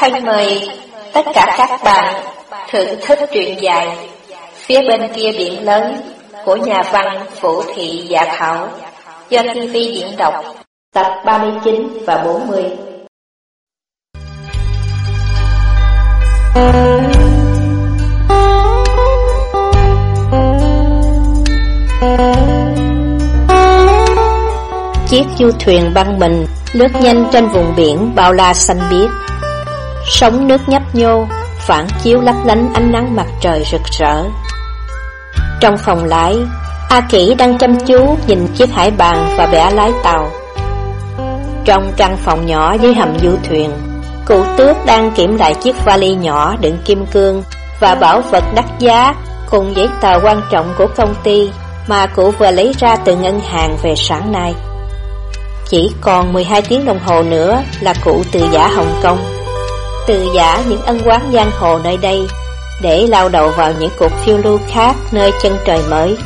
Thân mời tất cả các bạn thưởng thức truyện dài Phía bên kia biển lớn của nhà văn Phủ Thị Dạ Thảo do TV diễn đọc, tập 39 và 40. Chiếc du thuyền băng mình lướt nhanh trên vùng biển bao la xanh biếc. Sóng nước nhấp nhô, phản chiếu lấp lánh ánh nắng mặt trời rực rỡ. Trong phòng lái, A Kỷ đang chăm chú nhìn chiếc hải bàn và bẻ lái tàu. Trong căn phòng nhỏ dưới hầm du thuyền, cụ tước đang kiểm lại chiếc vali nhỏ đựng kim cương và bảo vật đắt giá cùng giấy tờ quan trọng của công ty mà cụ vừa lấy ra từ ngân hàng về sáng nay. Chỉ còn 12 tiếng đồng hồ nữa là cụ từ giả Hồng Kông. Từ giả những ân quán giang hồ nơi đây để lao đầu vào những cuộc phiêu lưu khác nơi chân trời mới.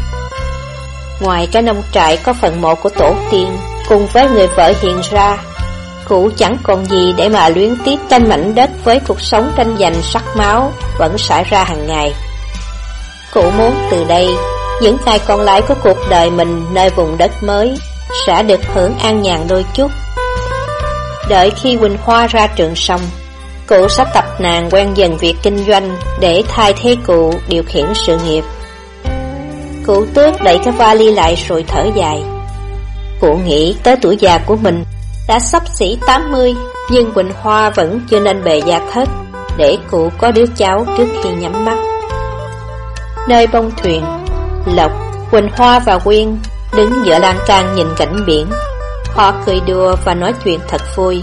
Ngoài cái nông trại có phần mộ của tổ tiên cùng với người vợ hiện ra, cụ chẳng còn gì để mà luyến tiếc tranh mảnh đất với cuộc sống tranh giành sắc máu vẫn xảy ra hàng ngày. Cụ muốn từ đây, những ngày còn lại của cuộc đời mình nơi vùng đất mới sẽ được hưởng an nhàn đôi chút. Đợi khi Quỳnh Hoa ra trường xong, cụ sẽ tập nàng quen dần việc kinh doanh để thay thế cụ điều khiển sự nghiệp. Cụ tước đẩy cái vali lại rồi thở dài. Cụ nghĩ tới tuổi già của mình đã sắp xỉ 80, nhưng Quỳnh Hoa vẫn chưa nên bề gia thất để cụ có đứa cháu trước khi nhắm mắt. Nơi bông thuyền, Lộc, Quỳnh Hoa và Quyên đứng giữa lan can nhìn cảnh biển. Họ cười đùa và nói chuyện thật vui.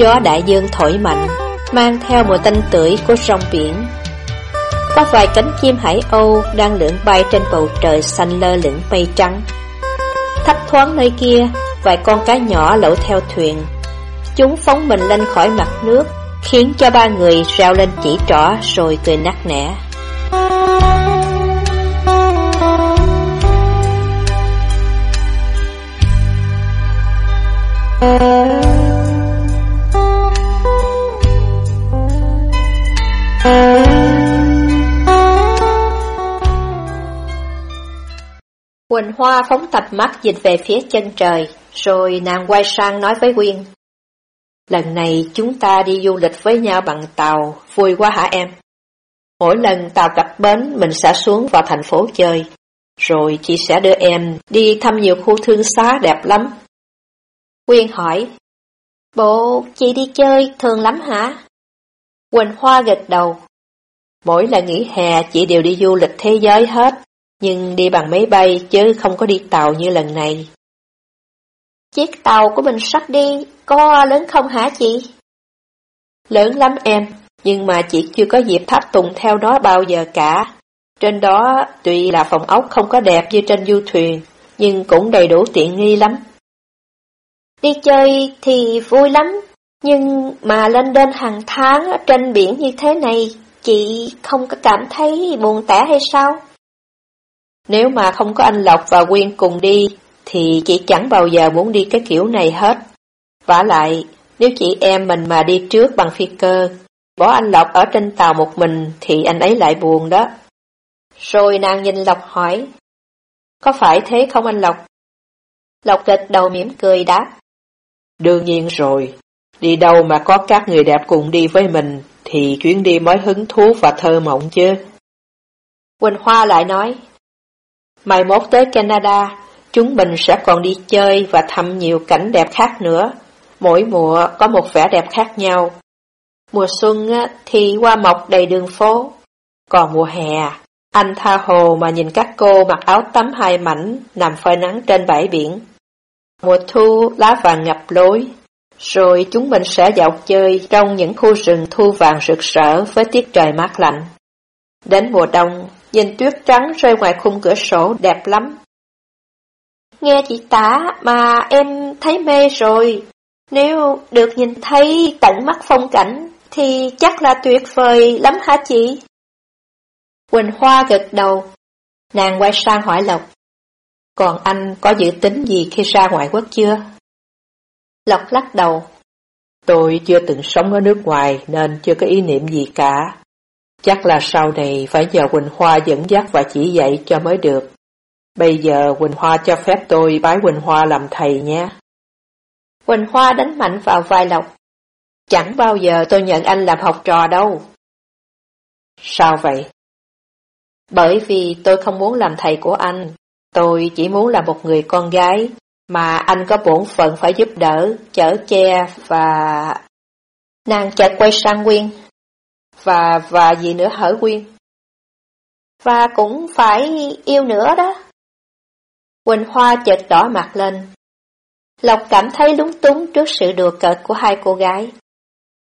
Gió đại dương thổi mạnh, mang theo mùi tanh tưởi của sông biển. Có vài cánh chim hải âu đang lượn bay trên bầu trời xanh lơ lửng mây trắng. Thấp thoáng nơi kia, vài con cá nhỏ lẩu theo thuyền. Chúng phóng mình lên khỏi mặt nước, khiến cho ba người reo lên chỉ trỏ rồi cười nắc nẻ. Quỳnh Hoa phóng tập mắt dịch về phía chân trời, rồi nàng quay sang nói với Quyên. Lần này chúng ta đi du lịch với nhau bằng tàu, vui quá hả em? Mỗi lần tàu cập bến mình sẽ xuống vào thành phố chơi, rồi chị sẽ đưa em đi thăm nhiều khu thương xá đẹp lắm. Quyên hỏi, Bộ, chị đi chơi thường lắm hả? Quỳnh Hoa gật đầu. Mỗi lần nghỉ hè chị đều đi du lịch thế giới hết, nhưng đi bằng máy bay chứ không có đi tàu như lần này. Chiếc tàu của mình sắp đi, có lớn không hả chị? Lớn lắm em, nhưng mà chị chưa có dịp tháp tùng theo nó bao giờ cả. Trên đó tuy là phòng ốc không có đẹp như trên du thuyền, nhưng cũng đầy đủ tiện nghi lắm. Đi chơi thì vui lắm, nhưng mà lên đên hàng tháng ở trên biển như thế này, chị không có cảm thấy buồn tẻ hay sao? Nếu mà không có anh Lộc và Quyên cùng đi, thì chị chẳng bao giờ muốn đi cái kiểu này hết. vả lại, nếu chị em mình mà đi trước bằng phi cơ, bỏ anh Lộc ở trên tàu một mình thì anh ấy lại buồn đó. Rồi nàng nhìn Lộc hỏi, có phải thế không anh Lộc? Lộc gật đầu mỉm cười đáp. Đương nhiên rồi, đi đâu mà có các người đẹp cùng đi với mình thì chuyến đi mới hứng thú và thơ mộng chứ. Quỳnh Hoa lại nói, Mai mốt tới Canada, chúng mình sẽ còn đi chơi và thăm nhiều cảnh đẹp khác nữa. Mỗi mùa có một vẻ đẹp khác nhau. Mùa xuân thì hoa mọc đầy đường phố. Còn mùa hè, anh tha hồ mà nhìn các cô mặc áo tắm hai mảnh nằm phơi nắng trên bãi biển. Mùa thu lá vàng ngập lối, rồi chúng mình sẽ dạo chơi trong những khu rừng thu vàng rực rỡ với tiết trời mát lạnh. Đến mùa đông, nhìn tuyết trắng rơi ngoài khung cửa sổ, đẹp lắm. Nghe chị tả mà em thấy mê rồi. Nếu được nhìn thấy tận mắt phong cảnh, thì chắc là tuyệt vời lắm hả chị? Quỳnh Hoa gật đầu. Nàng quay sang hỏi Lộc. Còn anh có dự tính gì khi ra ngoại quốc chưa? Lộc lắc đầu. Tôi chưa từng sống ở nước ngoài nên chưa có ý niệm gì cả. Chắc là sau này phải nhờ Quỳnh Hoa dẫn dắt và chỉ dạy cho mới được. Bây giờ Quỳnh Hoa cho phép tôi bái Quỳnh Hoa làm thầy nhé. Quỳnh Hoa đánh mạnh vào vai Lộc. Chẳng bao giờ tôi nhận anh làm học trò đâu. Sao vậy? Bởi vì tôi không muốn làm thầy của anh. Tôi chỉ muốn là một người con gái mà anh có bổn phận phải giúp đỡ, chở che và... Nàng chợt quay sang Quyên. Và, và gì nữa hở Quyên? Và cũng phải yêu nữa đó. Quỳnh Hoa chợt đỏ mặt lên. Lộc cảm thấy lúng túng trước sự đùa cợt của hai cô gái.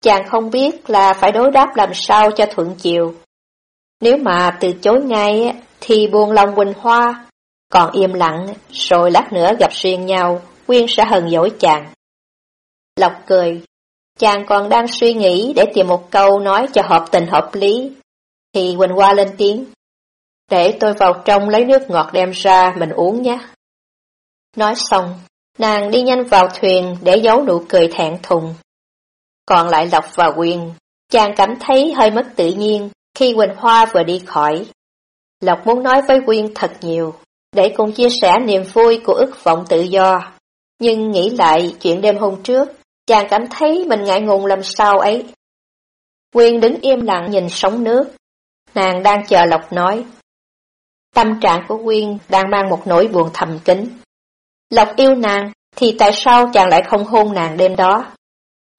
Chàng không biết là phải đối đáp làm sao cho thuận chiều. Nếu mà từ chối ngay thì buồn lòng Quỳnh Hoa, còn im lặng rồi lát nữa gặp riêng nhau, Quyên sẽ hờn dỗi chàng. Lộc cười, chàng còn đang suy nghĩ để tìm một câu nói cho hợp tình hợp lý, thì Quỳnh Hoa lên tiếng. Để tôi vào trong lấy nước ngọt đem ra mình uống nhé. Nói xong, nàng đi nhanh vào thuyền để giấu nụ cười thẹn thùng. Còn lại Lộc và Quyên, chàng cảm thấy hơi mất tự nhiên khi Quỳnh Hoa vừa đi khỏi. Lộc muốn nói với Quyên thật nhiều, để cùng chia sẻ niềm vui của ước vọng tự do. Nhưng nghĩ lại chuyện đêm hôm trước, chàng cảm thấy mình ngại ngùng làm sao ấy. Quyên đứng im lặng nhìn sóng nước. Nàng đang chờ Lộc nói. Tâm trạng của Quyên đang mang một nỗi buồn thầm kín. Lộc yêu nàng, thì tại sao chàng lại không hôn nàng đêm đó?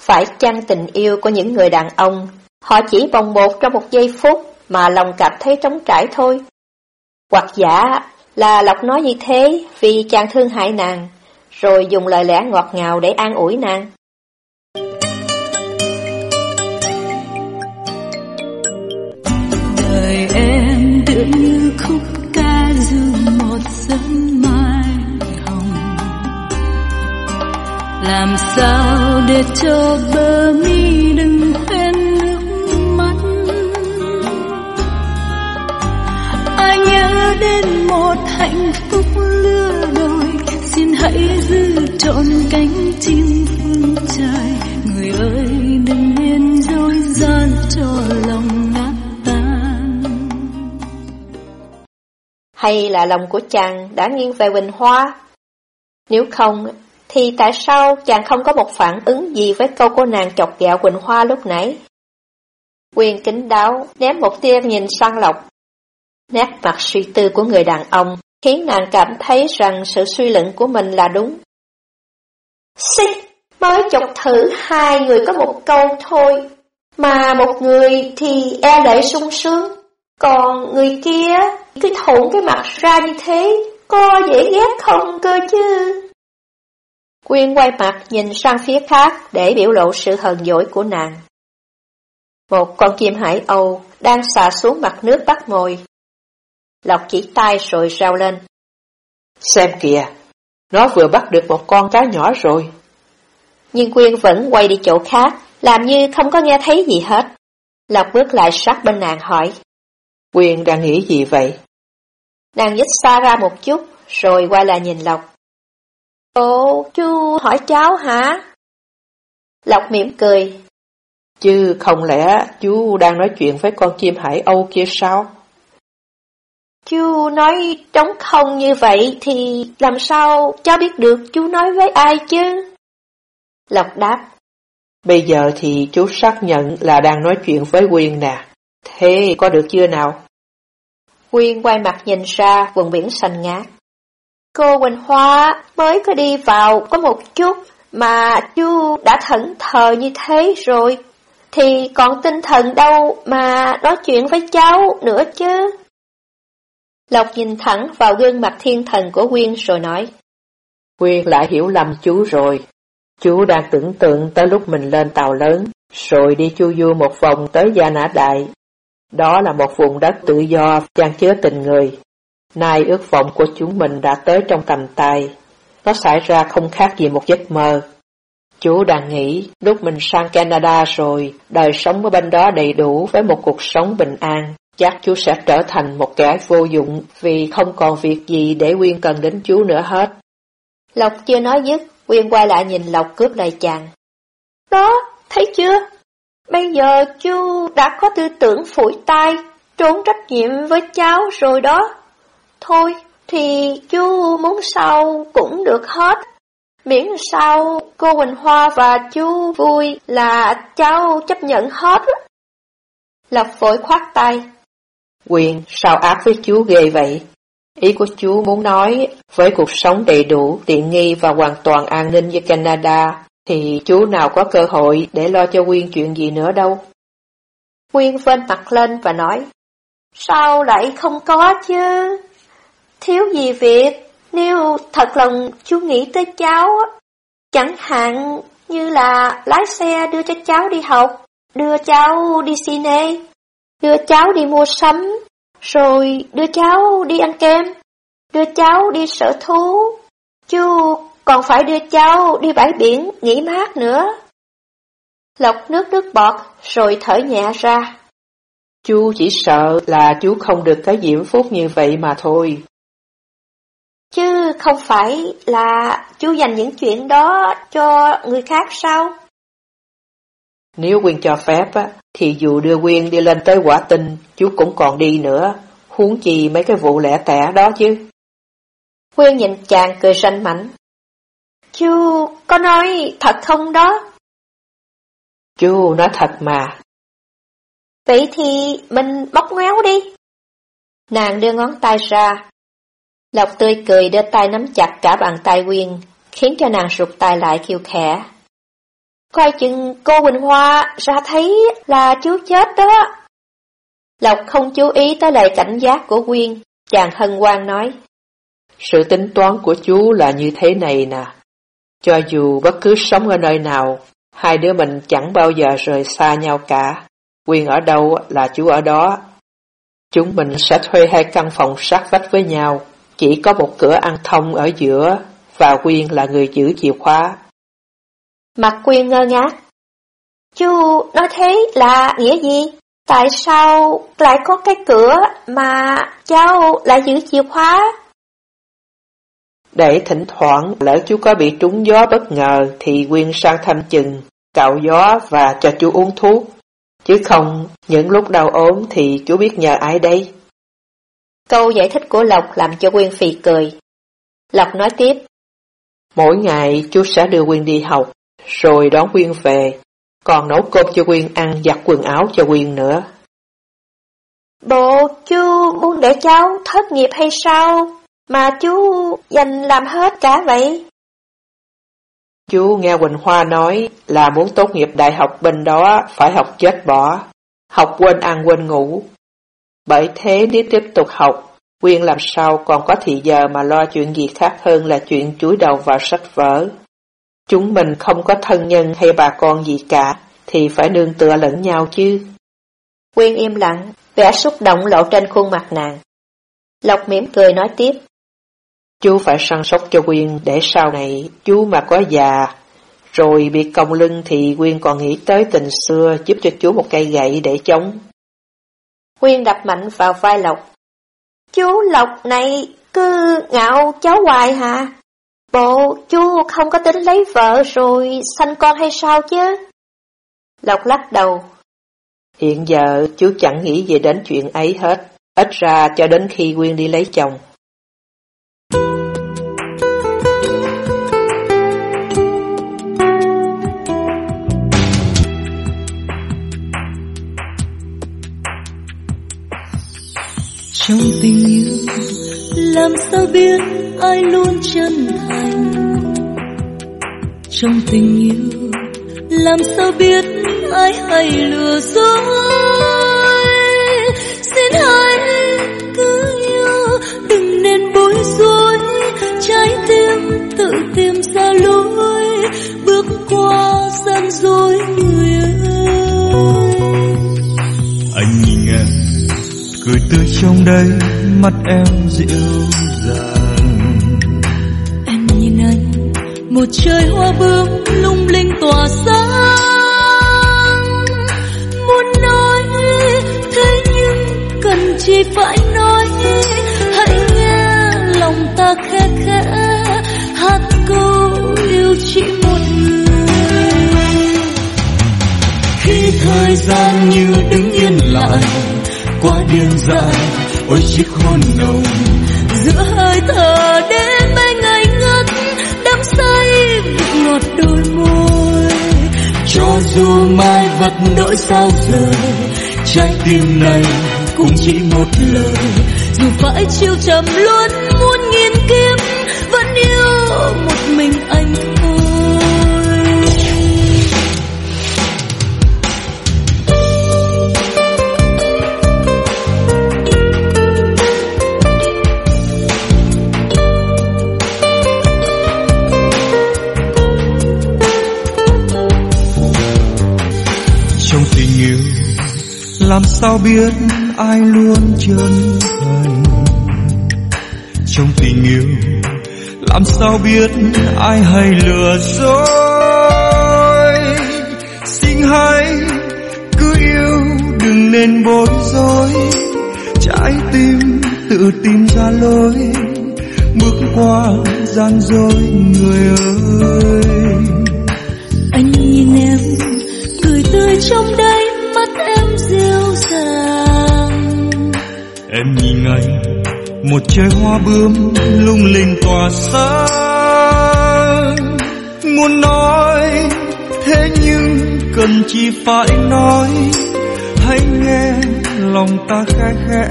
Phải chăng tình yêu của những người đàn ông, họ chỉ bồng bột trong một giây phút mà lòng cảm thấy trống trải thôi? Hoặc giả là Lộc nói như thế vì chàng thương hại nàng, rồi dùng lời lẽ ngọt ngào để an ủi nàng. Làm sao để cho bờ mi đừng quên nước mắt? Ai nhớ đến một hạnh phúc lứa đôi? Xin hãy giữ trọn cánh chim phương trời Người ơi đừng nên dối gian cho lòng nát tan. Hay là lòng của chàng đã nghiêng về Quỳnh Hoa? Nếu không, thì tại sao chàng không có một phản ứng gì với câu cô nàng chọc ghẹo Quỳnh Hoa lúc nãy? Quyền kính đáo ném một tia nhìn sang Lộc. Nét mặt suy tư của người đàn ông khiến nàng cảm thấy rằng sự suy luận của mình là đúng. Xích, mới chọc thử hai người có một câu thôi, mà một người thì e lệ sung sướng, còn người kia cứ thủng cái mặt ra như thế, có dễ ghét không cơ chứ? Quyên quay mặt nhìn sang phía khác để biểu lộ sự hờn dỗi của nàng. Một con chim hải âu đang xà xuống mặt nước bắt mồi. Lộc chỉ tay rồi rao lên. Xem kìa, nó vừa bắt được một con cá nhỏ rồi. Nhưng Quyên vẫn quay đi chỗ khác, làm như không có nghe thấy gì hết. Lộc bước lại sát bên nàng hỏi. Quyên đang nghĩ gì vậy? Nàng nhích xa ra một chút, rồi quay lại nhìn Lộc. Ồ, chú hỏi cháu hả? Lộc mỉm cười. Chứ không lẽ chú đang nói chuyện với con chim hải âu kia sao? Chú nói trống không như vậy thì làm sao cháu biết được chú nói với ai chứ? Lộc đáp. Bây giờ thì chú xác nhận là đang nói chuyện với Quyên nè. Thế có được chưa nào? Quyên quay mặt nhìn ra vùng biển xanh ngát. Cô Quỳnh Hoa mới có đi vào có một chút mà chú đã thẫn thờ như thế rồi. Thì còn tinh thần đâu mà nói chuyện với cháu nữa chứ? Lộc nhìn thẳng vào gương mặt thiên thần của Quyên rồi nói. Quyên lại hiểu lầm chú rồi. Chú đang tưởng tượng tới lúc mình lên tàu lớn, rồi đi chu du một vòng tới Gia Nã Đại. Đó là một vùng đất tự do, chan chứa tình người. Nay ước vọng của chúng mình đã tới trong tầm tay. Nó xảy ra không khác gì một giấc mơ. Chú đang nghĩ, lúc mình sang Canada rồi, đời sống ở bên đó đầy đủ với một cuộc sống bình an. Chắc chú sẽ trở thành một kẻ vô dụng vì không còn việc gì để Quyên cần đến chú nữa hết. Lộc chưa nói dứt, Quyên quay lại nhìn Lộc cướp lời chàng. Đó, thấy chưa? Bây giờ chú đã có tư tưởng phủi tay, trốn trách nhiệm với cháu rồi đó. Thôi, thì chú muốn sao cũng được hết. Miễn sao cô Quỳnh Hoa và chú vui là cháu chấp nhận hết. Lộc vội khoát tay. Quyền, sao ác với chú ghê vậy? Ý của chú muốn nói, với cuộc sống đầy đủ, tiện nghi và hoàn toàn an ninh như Canada, thì chú nào có cơ hội để lo cho Quyên chuyện gì nữa đâu. Quyên vên mặt lên và nói, Sao lại không có chứ? Thiếu gì việc, nếu thật lòng chú nghĩ tới cháu, chẳng hạn như là lái xe đưa cho cháu đi học, đưa cháu đi cine, đưa cháu đi mua sắm, rồi đưa cháu đi ăn kem, đưa cháu đi sở thú. Chú còn phải đưa cháu đi bãi biển nghỉ mát nữa. Lọc nước nước bọt rồi thở nhẹ ra. Chú chỉ sợ là chú không được cái diễm phúc như vậy mà thôi. Không phải là chú dành những chuyện đó cho người khác sao? Nếu Quyên cho phép á, thì dù đưa Quyên đi lên tới quả tinh, chú cũng còn đi nữa, huống chi mấy cái vụ lẻ tẻ đó chứ. Quyên nhìn chàng cười ranh mảnh. Chú có nói thật không đó? Chú nói thật mà. Vậy thì mình bóc ngoéo đi. Nàng đưa ngón tay ra. Lộc tươi cười đưa tay nắm chặt cả bàn tay Quyên, khiến cho nàng rụt tay lại kêu khẽ. Coi chừng cô Quỳnh Hoa ra thấy là chú chết đó. Lộc không chú ý tới lời cảnh giác của Quyên, chàng hân hoan nói. Sự tính toán của chú là như thế này nè. Cho dù bất cứ sống ở nơi nào, hai đứa mình chẳng bao giờ rời xa nhau cả. Quyên ở đâu là chú ở đó. Chúng mình sẽ thuê hai căn phòng sát vách với nhau, chỉ có một cửa ăn thông ở giữa, và Quyên là người giữ chìa khóa. Mặt Quyên ngơ ngác. Chú nói thế là nghĩa gì? Tại sao lại có cái cửa mà cháu lại giữ chìa khóa? Để thỉnh thoảng lỡ chú có bị trúng gió bất ngờ thì Quyên sang thăm chừng, cạo gió và cho chú uống thuốc. Chứ không, những lúc đau ốm thì chú biết nhờ ai đây? Câu giải thích của Lộc làm cho Quyên phì cười. Lộc nói tiếp. Mỗi ngày chú sẽ đưa Quyên đi học, rồi đón Quyên về, còn nấu cơm cho Quyên ăn giặt quần áo cho Quyên nữa. Bộ chú muốn để cháu thất nghiệp hay sao? Mà chú dành làm hết cả vậy? Chú nghe Quỳnh Hoa nói là muốn tốt nghiệp đại học bên đó phải học chết bỏ, học quên ăn quên ngủ. Bởi thế nếu tiếp tục học, Quyên làm sao còn có thì giờ mà lo chuyện gì khác hơn là chuyện chúi đầu vào sách vở. Chúng mình không có thân nhân hay bà con gì cả, thì phải nương tựa lẫn nhau chứ. Quyên im lặng, vẻ xúc động lộ trên khuôn mặt nàng. Lộc mỉm cười nói tiếp. Chú phải săn sóc cho Quyên để sau này chú mà có già, rồi bị còng lưng thì Quyên còn nghĩ tới tình xưa giúp cho chú một cây gậy để chống. Quyên đập mạnh vào vai Lộc. Chú Lộc này cứ ngạo cháu hoài hả? Bộ chú không có tính lấy vợ rồi sanh con hay sao chứ? Lộc lắc đầu. Hiện giờ chú chẳng nghĩ về đến chuyện ấy hết, ít ra cho đến khi Quyên đi lấy chồng. Trong tình yêu, làm sao biết ai luôn chân thành? Trong tình yêu, làm sao biết ai hay lừa dối? Xin hãy cứ yêu, đừng nên bối rối. Trái tim tự tìm ra lối bước qua. Cười tươi trong đây mắt em dịu dàng. Em nhìn anh một trời hoa bướm lung linh tỏa sáng. Muốn nói thế nhưng cần chỉ phải nói. Hãy nghe lòng ta khẽ khẽ hát câu yêu chỉ một người. Thời gian như đứng quá điên dại ôi chiếc hôn nồng. Giữa hơi thở đến mấy ngày ngất đắm say vị ngọt đôi môi. Cho dù mai vật đổi sao rời trái tim này cũng chỉ một lời. Dù phải chiêu trầm luôn muôn nghìn kiếp vẫn yêu một mình anh làm sao biết ai luôn chân thành? Trong tình yêu, làm sao biết ai hay lừa dối? Xin hãy cứ yêu, đừng nên bối rối. Trái tim tự tìm ra lối, bước qua gian dối người ơi. Anh nhìn em, cười tươi trong đây em nhìn anh, một trời hoa bướm lung linh tỏa sáng. Muốn nói thế nhưng cần chỉ phải nói, hãy nghe lòng ta khẽ khẽ.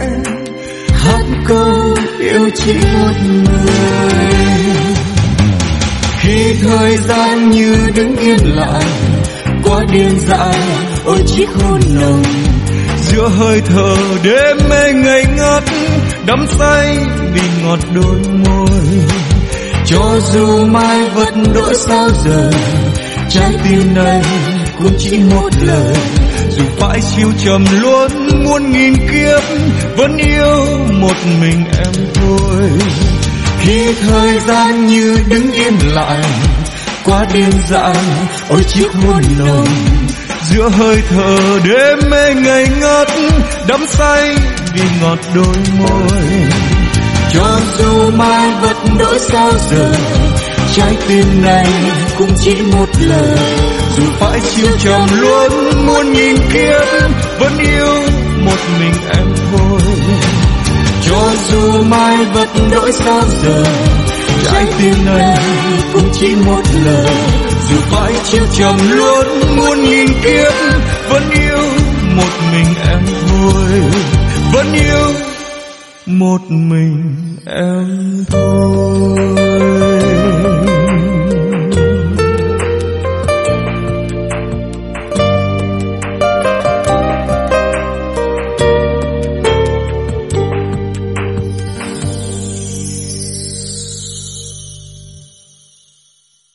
Hát câu yêu chỉ một người. Khi thời gian như đứng yên lại quá điên dại ôi chiếc hôn nồng giữa hơi thở, đêm mê ngây ngất, đắm say vì ngọt đôi môi. Cho dù mai vật đổi sao giờ, trái tim này cũng chỉ một lời. Dù phải siêu trầm luôn muôn nghìn kiếp, vẫn yêu một mình em thôi. Khi thời gian như đứng yên lại quá điên dại ôi chiếc hôn nồng giữa hơi thở đêm mê ngây ngất, đắm say vì ngọt đôi môi. Cho dù mai vật đổi sao giờ trái tim này cũng chỉ một lời. Dù phải chiêu trầm luôn muôn nghìn kiếp, vẫn yêu một mình em thôi. Cho dù mai vật đổi sao giờ trái tim này cũng chỉ một lời dù phải chịu trầm luôn muôn nghìn kiếp, vẫn yêu một mình em thôi. Vẫn yêu một mình em thôi.